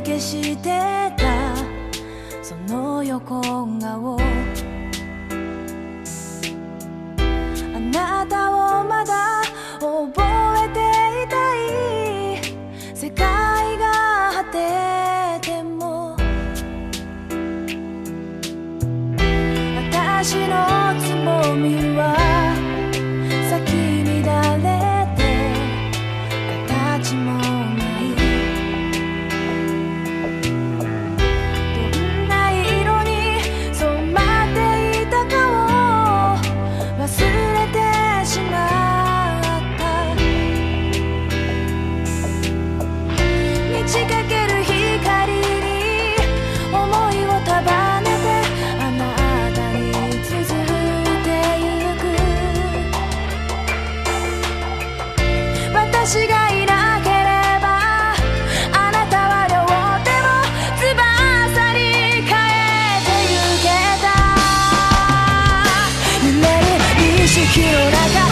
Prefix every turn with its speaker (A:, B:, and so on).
A: 消してた。その横顔。あなたをまだ覚えていたい。世界が果てても。私のつぼみ。雪の中